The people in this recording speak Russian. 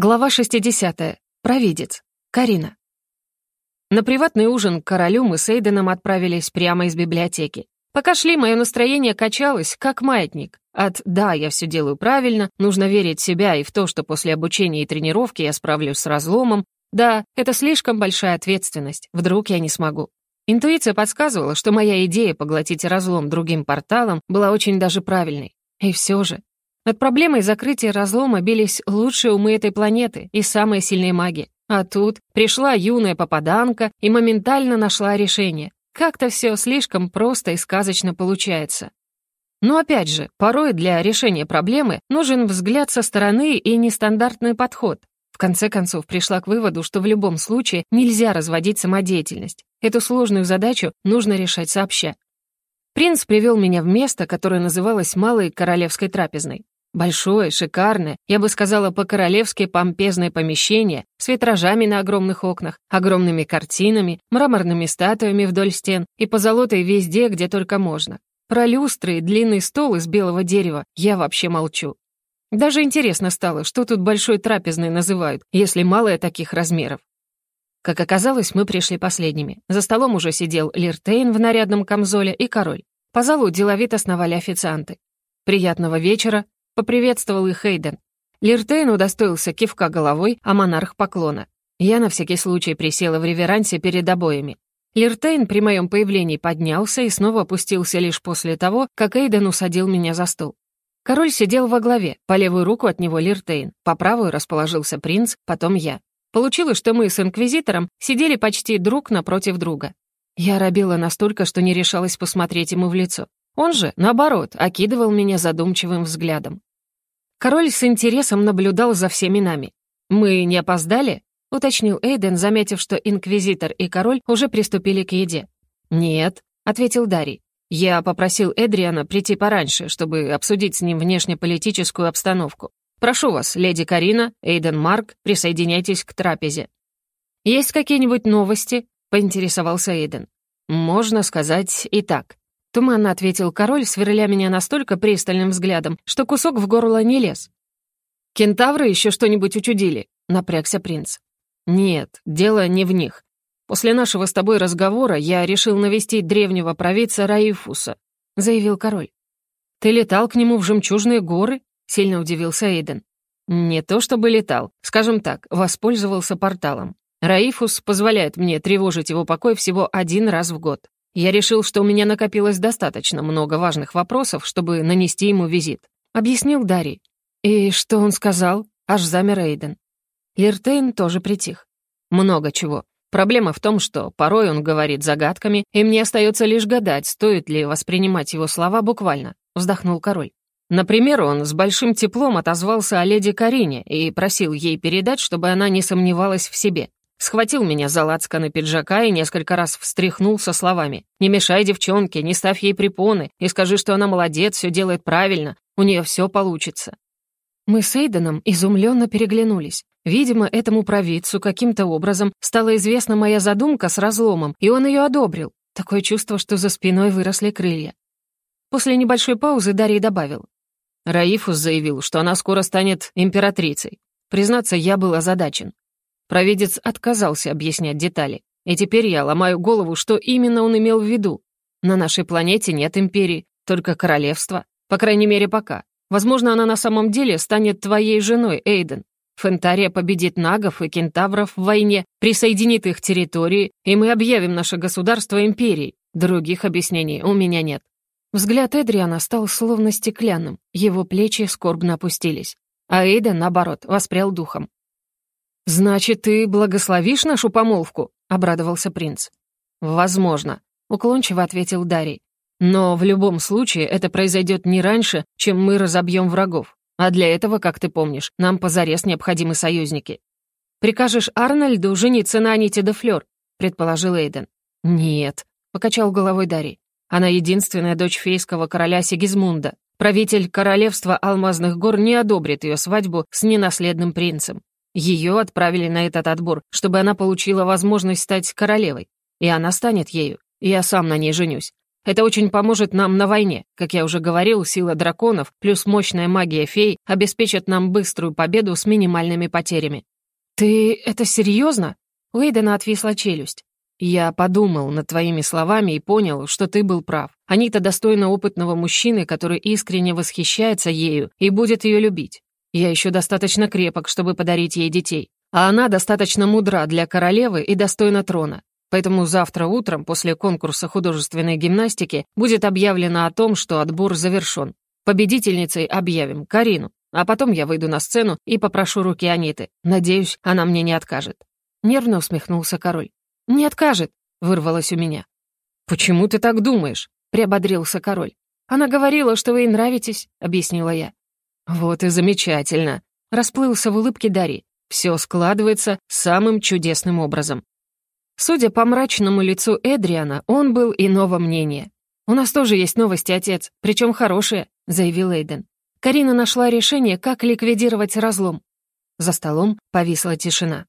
Глава 60. Провидец. Карина. На приватный ужин к королю мы с Эйденом отправились прямо из библиотеки. Пока шли, мое настроение качалось, как маятник. От «да, я все делаю правильно», нужно верить в себя и в то, что после обучения и тренировки я справлюсь с разломом, да, это слишком большая ответственность, вдруг я не смогу. Интуиция подсказывала, что моя идея поглотить разлом другим порталом была очень даже правильной. И все же, над проблемой закрытия разлома бились лучшие умы этой планеты и самые сильные маги. А тут пришла юная попаданка и моментально нашла решение. Как-то все слишком просто и сказочно получается. Но опять же, порой для решения проблемы нужен взгляд со стороны и нестандартный подход. В конце концов, пришла к выводу, что в любом случае нельзя разводить самодеятельность. Эту сложную задачу нужно решать сообща. Принц привел меня в место, которое называлось Малой Королевской трапезной. Большое, шикарное, я бы сказала, по-королевски помпезное помещение с витражами на огромных окнах, огромными картинами, мраморными статуями вдоль стен и позолотой везде, где только можно. Про люстры и длинный стол из белого дерева я вообще молчу. Даже интересно стало, что тут большой трапезной называют, если малое таких размеров. Как оказалось, мы пришли последними. За столом уже сидел Лиртейн в нарядном камзоле и король. По залу деловито сновали официанты. «Приятного вечера», Поприветствовал их Хейден. Лиртейн удостоился кивка головой, а монарх поклона. Я на всякий случай присела в реверансе перед обоями. Лиртейн при моем появлении поднялся и снова опустился лишь после того, как Эйден усадил меня за стол. Король сидел во главе, по левую руку от него Лиртейн, по правую расположился принц, потом я. Получилось, что мы с Инквизитором сидели почти друг напротив друга. Я робела настолько, что не решалась посмотреть ему в лицо. Он же, наоборот, окидывал меня задумчивым взглядом. Король с интересом наблюдал за всеми нами. «Мы не опоздали?» — уточнил Эйден, заметив, что инквизитор и король уже приступили к еде. «Нет», — ответил Дарий. «Я попросил Эдриана прийти пораньше, чтобы обсудить с ним внешнеполитическую обстановку. Прошу вас, леди Карина, Эйден Марк, присоединяйтесь к трапезе». «Есть какие-нибудь новости?» — поинтересовался Эйден. «Можно сказать и так. Туманно ответил король, сверля меня настолько пристальным взглядом, что кусок в горло не лез. «Кентавры еще что-нибудь учудили?» — напрягся принц. «Нет, дело не в них. После нашего с тобой разговора я решил навестить древнего провидца Раифуса», — заявил король. «Ты летал к нему в Жемчужные горы?» — сильно удивился Эйден. «Не то чтобы летал, скажем так, воспользовался порталом. Раифус позволяет мне тревожить его покой всего один раз в год. Я решил, что у меня накопилось достаточно много важных вопросов, чтобы нанести ему визит. Объяснил Дарий. И что он сказал? Аж замер Эйден. Лиртейн тоже притих. Много чего. Проблема в том, что порой он говорит загадками, и мне остается лишь гадать, стоит ли воспринимать его слова буквально, вздохнул король. Например, он с большим теплом отозвался о леди Карине и просил ей передать, чтобы она не сомневалась в себе. Схватил меня за лацканы пиджака и несколько раз встряхнул со словами. «Не мешай девчонке, не ставь ей препоны и скажи, что она молодец, все делает правильно, у нее все получится». Мы с Эйденом изумленно переглянулись. Видимо, этому провидцу каким-то образом стала известна моя задумка с разломом, и он ее одобрил. Такое чувство, что за спиной выросли крылья. После небольшой паузы Дарий добавил. Раифус заявил, что она скоро станет императрицей. Признаться, я был озадачен. Провидец отказался объяснять детали. И теперь я ломаю голову, что именно он имел в виду. На нашей планете нет империи, только королевство. По крайней мере, пока. Возможно, она на самом деле станет твоей женой, Эйден. Фентария победит нагов и кентавров в войне, присоединит их территории, и мы объявим наше государство империей. Других объяснений у меня нет». Взгляд Эдриана стал словно стеклянным, его плечи скорбно опустились. А Эйден, наоборот, воспрял духом. «Значит, ты благословишь нашу помолвку?» — обрадовался принц. «Возможно», — уклончиво ответил Дарий. «Но в любом случае это произойдет не раньше, чем мы разобьем врагов. А для этого, как ты помнишь, нам позарез необходимы союзники». «Прикажешь Арнольду жениться на Аните де Флёр?» — предположил Эйден. «Нет», — покачал головой Дарий. «Она единственная дочь фейского короля Сигизмунда. Правитель королевства Алмазных гор не одобрит ее свадьбу с ненаследным принцем. Ее отправили на этот отбор, чтобы она получила возможность стать королевой. И она станет ею. Я сам на ней женюсь. Это очень поможет нам на войне. Как я уже говорил, сила драконов плюс мощная магия фей обеспечат нам быструю победу с минимальными потерями». «Ты это серьезно?» У Эйдена отвисла челюсть. «Я подумал над твоими словами и понял, что ты был прав. Анита достойна опытного мужчины, который искренне восхищается ею и будет ее любить. Я еще достаточно крепок, чтобы подарить ей детей. А она достаточно мудра для королевы и достойна трона. Поэтому завтра утром, после конкурса художественной гимнастики, будет объявлено о том, что отбор завершен. Победительницей объявим Карину, а потом я выйду на сцену и попрошу руки Аниты. Надеюсь, она мне не откажет». Нервно усмехнулся король. «Не откажет», — вырвалось у меня. «Почему ты так думаешь?» — приободрился король. «Она говорила, что вы ей нравитесь», — объяснила я. «Вот и замечательно», — расплылся в улыбке Дари. «Все складывается самым чудесным образом». Судя по мрачному лицу Эдриана, он был иного мнения. «У нас тоже есть новости, отец, причем хорошие», — заявил Эйден. Карина нашла решение, как ликвидировать разлом. За столом повисла тишина.